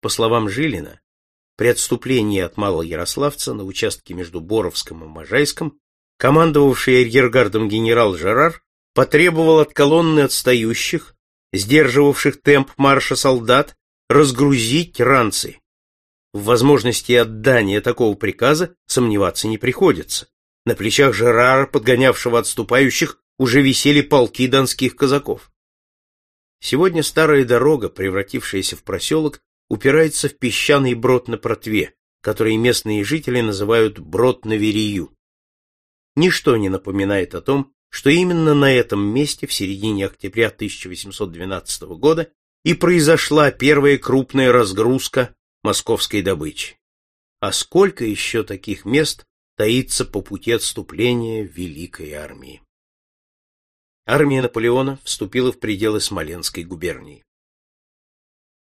По словам Жилина, при отступлении от Малоярославца на участке между Боровском и Можайском командовавший арьергардом генерал Жерар потребовал от колонны отстающих, сдерживавших темп марша солдат, разгрузить ранцы. В возможности отдания такого приказа сомневаться не приходится. На плечах Жерара, подгонявшего отступающих, уже висели полки донских казаков. Сегодня старая дорога, превратившаяся в проселок, упирается в песчаный брод на Протве, который местные жители называют брод на Верию. Ничто не напоминает о том, что именно на этом месте в середине октября 1812 года и произошла первая крупная разгрузка московской добычи. А сколько еще таких мест таится по пути отступления Великой армии? Армия Наполеона вступила в пределы Смоленской губернии.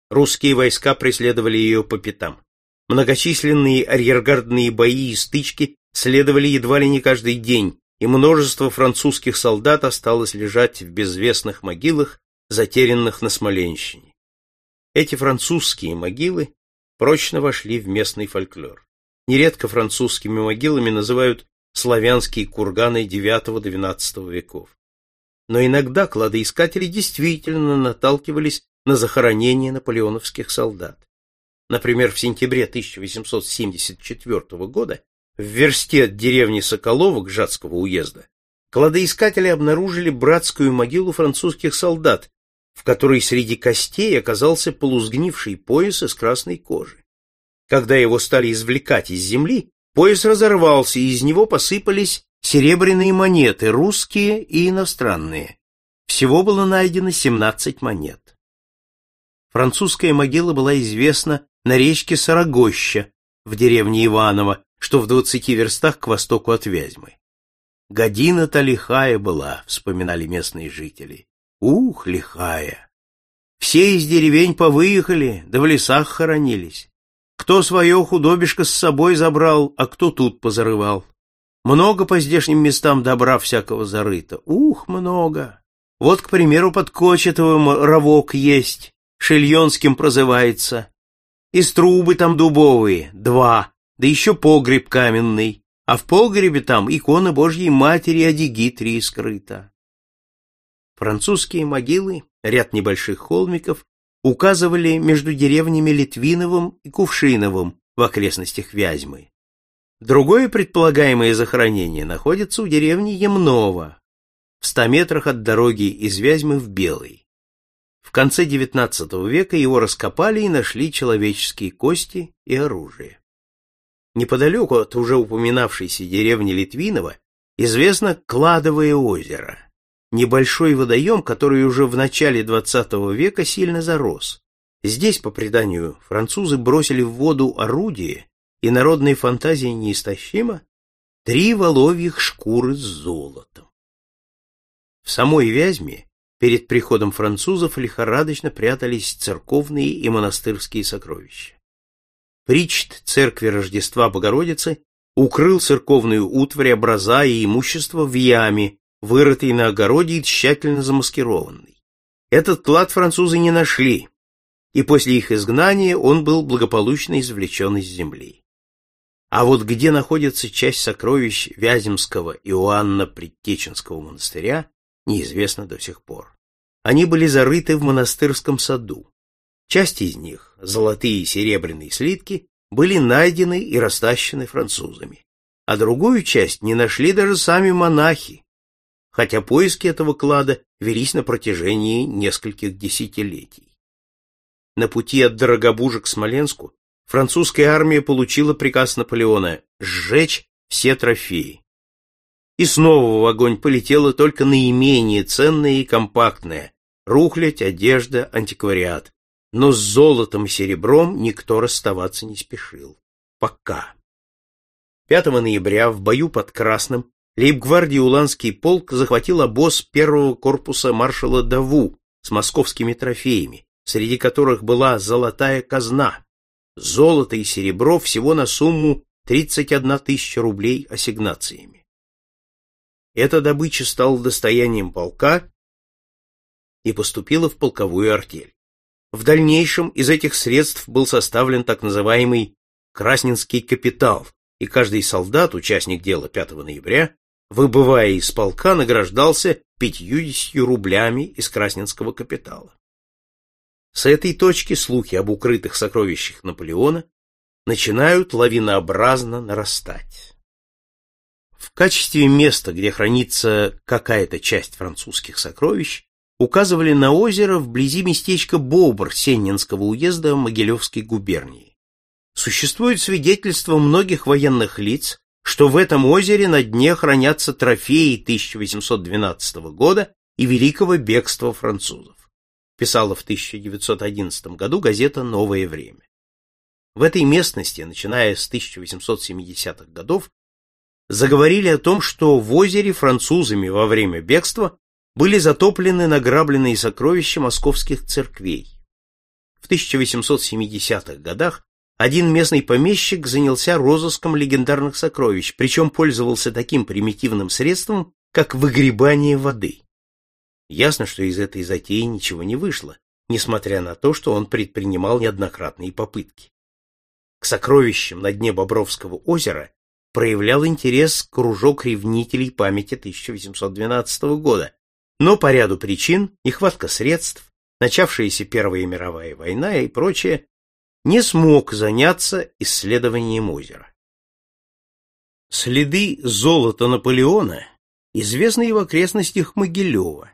Русские войска преследовали ее по пятам. Многочисленные арьергардные бои и стычки следовали едва ли не каждый день, и множество французских солдат осталось лежать в безвестных могилах, затерянных на Смоленщине. Эти французские могилы прочно вошли в местный фольклор. Нередко французскими могилами называют славянские курганы IX-XII веков. Но иногда кладоискатели действительно наталкивались на захоронение наполеоновских солдат. Например, в сентябре 1874 года в версте от деревни Соколова Жатского уезда кладоискатели обнаружили братскую могилу французских солдат, в которой среди костей оказался полузгнивший пояс из красной кожи. Когда его стали извлекать из земли, пояс разорвался, и из него посыпались серебряные монеты, русские и иностранные. Всего было найдено 17 монет. Французская могила была известна на речке Сарагоща в деревне Иваново, что в двадцати верстах к востоку от Вязьмы. Година-то лихая была, вспоминали местные жители. Ух, лихая! Все из деревень повыехали, да в лесах хоронились. Кто свое худобишко с собой забрал, а кто тут позарывал. Много по здешним местам добра всякого зарыто. Ух, много! Вот, к примеру, под Кочетовым ровок есть, Шильонским прозывается. Из трубы там дубовые, два, да еще погреб каменный, а в погребе там икона Божьей Матери Адигитрии скрыта. Французские могилы, ряд небольших холмиков, указывали между деревнями Литвиновым и Кувшиновым в окрестностях Вязьмы. Другое предполагаемое захоронение находится у деревни Емново, в ста метрах от дороги из Вязьмы в Белый. В конце XIX века его раскопали и нашли человеческие кости и оружие. Неподалеку от уже упоминавшейся деревни Литвинова известно Кладовое озеро, небольшой водоем, который уже в начале XX века сильно зарос. Здесь, по преданию, французы бросили в воду орудие, и народной фантазии неистощимо три воловьих шкуры с золотом. В самой Вязьме Перед приходом французов лихорадочно прятались церковные и монастырские сокровища. Причт церкви Рождества Богородицы укрыл церковную утварь, образа и имущество в яме, вырытой на огороде и тщательно замаскированной. Этот клад французы не нашли, и после их изгнания он был благополучно извлечен из земли. А вот где находится часть сокровищ Вяземского Иоанна Предтеченского монастыря, неизвестно до сих пор. Они были зарыты в монастырском саду. Часть из них, золотые и серебряные слитки, были найдены и растащены французами, а другую часть не нашли даже сами монахи, хотя поиски этого клада велись на протяжении нескольких десятилетий. На пути от Дорогобужа к Смоленску французская армия получила приказ Наполеона сжечь все трофеи. И снова в огонь полетело только наименее ценное и компактное – рухлядь, одежда, антиквариат. Но с золотом и серебром никто расставаться не спешил. Пока. 5 ноября в бою под Красным лейб-гвардии Уланский полк захватил обоз первого корпуса маршала Даву с московскими трофеями, среди которых была золотая казна, золото и серебро всего на сумму 31 тысяча рублей ассигнациями. Эта добыча стала достоянием полка и поступила в полковую артель. В дальнейшем из этих средств был составлен так называемый Красненский капитал, и каждый солдат, участник дела 5 ноября, выбывая из полка, награждался 50 рублями из Красненского капитала. С этой точки слухи об укрытых сокровищах Наполеона начинают лавинообразно нарастать. В качестве места, где хранится какая-то часть французских сокровищ, указывали на озеро вблизи местечка Бобр Сеннинского уезда Могилевской губернии. Существует свидетельство многих военных лиц, что в этом озере на дне хранятся трофеи 1812 года и великого бегства французов. Писала в 1911 году газета «Новое время». В этой местности, начиная с 1870-х годов, заговорили о том, что в озере французами во время бегства были затоплены награбленные сокровища московских церквей. В 1870-х годах один местный помещик занялся розыском легендарных сокровищ, причем пользовался таким примитивным средством, как выгребание воды. Ясно, что из этой затеи ничего не вышло, несмотря на то, что он предпринимал неоднократные попытки. К сокровищам на дне Бобровского озера проявлял интерес кружок ревнителей памяти 1812 года, но по ряду причин, нехватка средств, начавшаяся Первая мировая война и прочее, не смог заняться исследованием озера. Следы золота Наполеона известны и в окрестностях Могилева.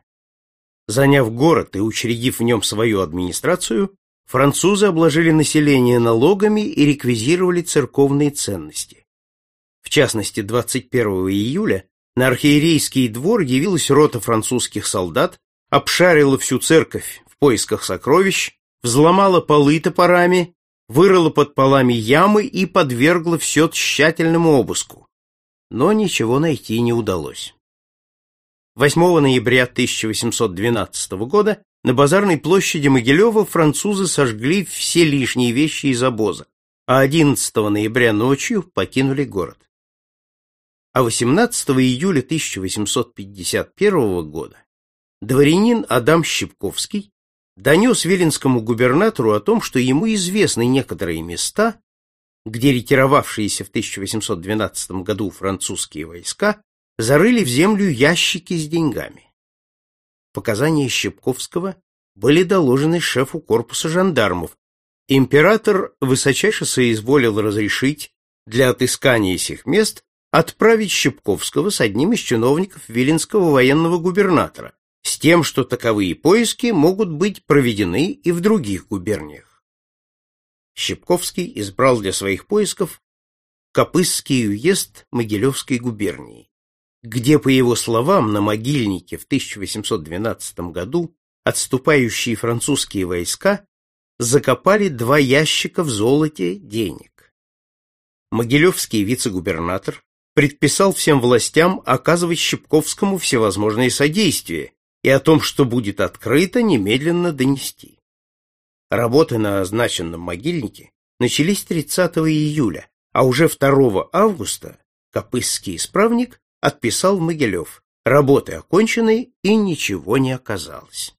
Заняв город и учредив в нем свою администрацию, французы обложили население налогами и реквизировали церковные ценности. Частности, 21 июля на архиерейский двор явилась рота французских солдат, обшарила всю церковь в поисках сокровищ, взломала полы топорами, вырыла под полами ямы и подвергла все тщательному обыску. Но ничего найти не удалось. 8 ноября 1812 года на базарной площади Могилева французы сожгли все лишние вещи из обоза, а 11 ноября ночью покинули город а 18 июля 1851 года дворянин Адам Щипковский донес Виленскому губернатору о том, что ему известны некоторые места, где ретировавшиеся в 1812 году французские войска зарыли в землю ящики с деньгами. Показания Щипковского были доложены шефу корпуса жандармов. Император высочайше соизволил разрешить для отыскания сих мест отправить Щепковского с одним из чиновников Виленского военного губернатора, с тем, что таковые поиски могут быть проведены и в других губерниях. Щепковский избрал для своих поисков Копысский уезд Могилевской губернии, где, по его словам, на могильнике в 1812 году отступающие французские войска закопали два ящика в золоте денег. Могилевский вице-губернатор предписал всем властям оказывать Щепковскому всевозможные содействия и о том, что будет открыто, немедленно донести. Работы на означенном могильнике начались 30 июля, а уже 2 августа Копысский исправник отписал Могилев. Работы окончены, и ничего не оказалось.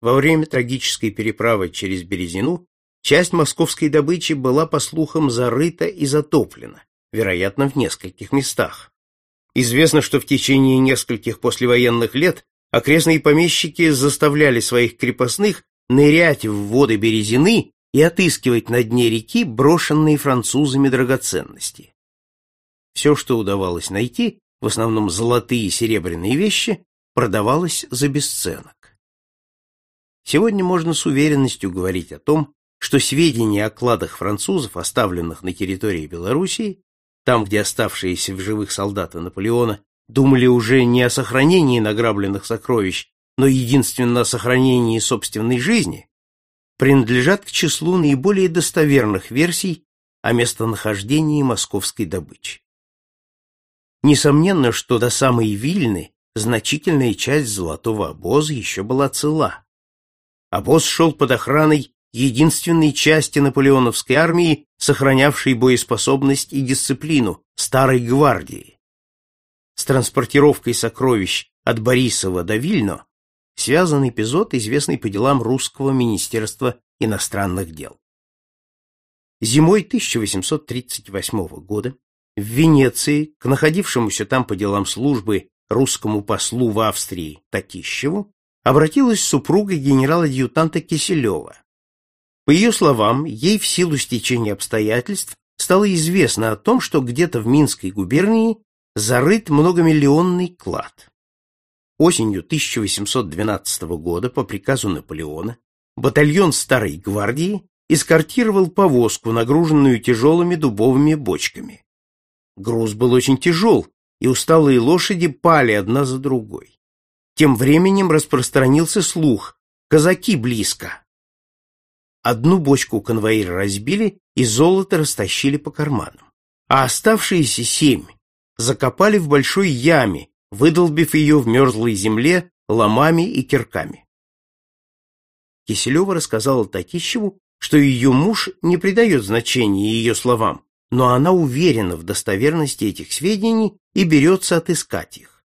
Во время трагической переправы через Березину часть московской добычи была, по слухам, зарыта и затоплена вероятно, в нескольких местах. Известно, что в течение нескольких послевоенных лет окрестные помещики заставляли своих крепостных нырять в воды Березины и отыскивать на дне реки брошенные французами драгоценности. Все, что удавалось найти, в основном золотые и серебряные вещи, продавалось за бесценок. Сегодня можно с уверенностью говорить о том, что сведения о кладах французов, оставленных на территории Белоруссии, там, где оставшиеся в живых солдаты Наполеона думали уже не о сохранении награбленных сокровищ, но единственно о сохранении собственной жизни, принадлежат к числу наиболее достоверных версий о местонахождении московской добычи. Несомненно, что до самой Вильны значительная часть золотого обоза еще была цела. Обоз шел под охраной единственной части наполеоновской армии, сохранявшей боеспособность и дисциплину, старой гвардии. С транспортировкой сокровищ от Борисова до Вильно связан эпизод, известный по делам русского министерства иностранных дел. Зимой 1838 года в Венеции к находившемуся там по делам службы русскому послу в Австрии Татищеву обратилась супруга генерала-адъютанта Киселева. По ее словам, ей в силу стечения обстоятельств стало известно о том, что где-то в Минской губернии зарыт многомиллионный клад. Осенью 1812 года по приказу Наполеона батальон Старой гвардии эскортировал повозку, нагруженную тяжелыми дубовыми бочками. Груз был очень тяжел, и усталые лошади пали одна за другой. Тем временем распространился слух «казаки близко». Одну бочку конвоиры разбили и золото растащили по карманам, а оставшиеся семь закопали в большой яме, выдолбив ее в мерзлой земле ломами и кирками. Киселева рассказала Татищеву, что ее муж не придает значения ее словам, но она уверена в достоверности этих сведений и берется отыскать их.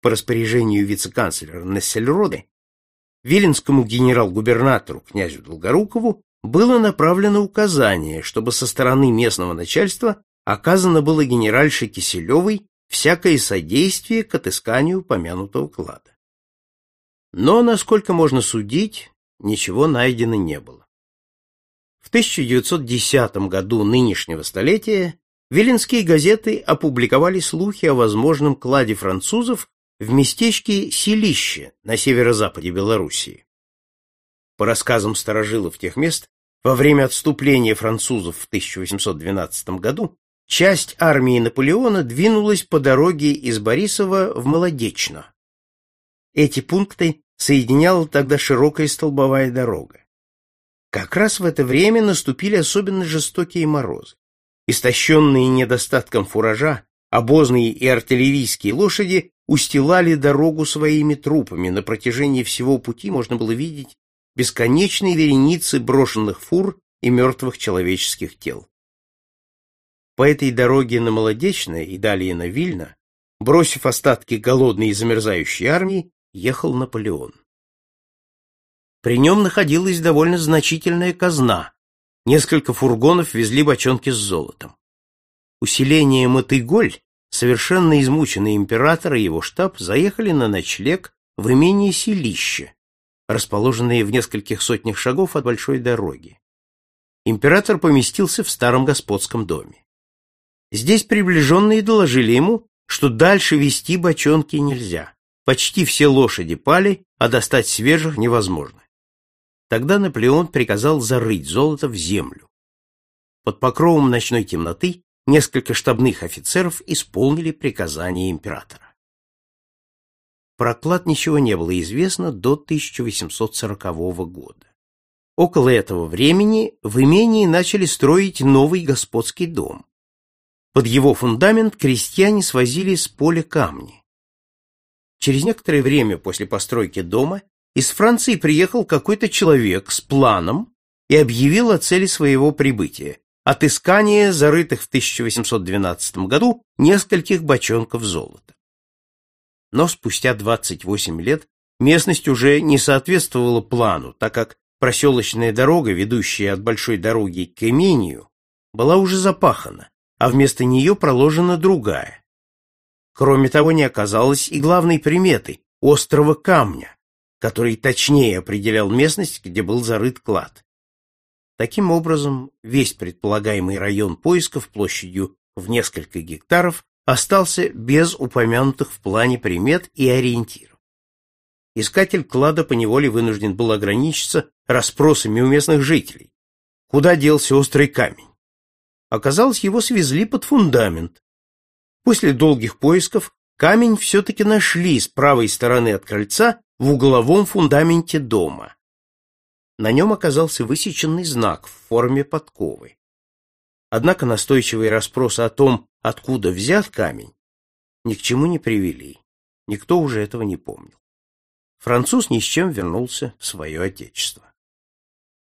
По распоряжению вице-канцлера Нессельроде Виленскому генерал-губернатору князю Долгорукову было направлено указание, чтобы со стороны местного начальства оказано было генеральше Киселевой всякое содействие к отысканию помянутого клада. Но, насколько можно судить, ничего найдено не было. В 1910 году нынешнего столетия Виленские газеты опубликовали слухи о возможном кладе французов в местечке Селище на северо-западе Белоруссии. По рассказам старожилов тех мест, во время отступления французов в 1812 году часть армии Наполеона двинулась по дороге из Борисова в Молодечно. Эти пункты соединяла тогда широкая столбовая дорога. Как раз в это время наступили особенно жестокие морозы. Истощенные недостатком фуража, обозные и артиллерийские лошади устилали дорогу своими трупами. На протяжении всего пути можно было видеть бесконечные вереницы брошенных фур и мертвых человеческих тел. По этой дороге на Молодечное и далее на Вильно, бросив остатки голодной и замерзающей армии, ехал Наполеон. При нем находилась довольно значительная казна, Несколько фургонов везли бочонки с золотом. Усиление Мотыголь, совершенно измученный император и его штаб заехали на ночлег в имение Селище, расположенное в нескольких сотнях шагов от большой дороги. Император поместился в старом господском доме. Здесь приближенные доложили ему, что дальше вести бочонки нельзя. Почти все лошади пали, а достать свежих невозможно. Тогда Наполеон приказал зарыть золото в землю. Под покровом ночной темноты несколько штабных офицеров исполнили приказание императора. Про клад ничего не было известно до 1840 года. Около этого времени в имении начали строить новый господский дом. Под его фундамент крестьяне свозили с поля камни. Через некоторое время после постройки дома из Франции приехал какой-то человек с планом и объявил о цели своего прибытия – отыскание зарытых в 1812 году нескольких бочонков золота. Но спустя 28 лет местность уже не соответствовала плану, так как проселочная дорога, ведущая от большой дороги к имению, была уже запахана, а вместо нее проложена другая. Кроме того, не оказалось и главной приметы – острова камня, который точнее определял местность, где был зарыт клад. Таким образом, весь предполагаемый район поисков площадью в несколько гектаров остался без упомянутых в плане примет и ориентиров. Искатель клада поневоле вынужден был ограничиться расспросами у местных жителей. Куда делся острый камень? Оказалось, его свезли под фундамент. После долгих поисков камень все-таки нашли с правой стороны от крыльца в угловом фундаменте дома. На нем оказался высеченный знак в форме подковы. Однако настойчивые расспросы о том, откуда взят камень, ни к чему не привели. Никто уже этого не помнил. Француз ни с чем вернулся в свое отечество.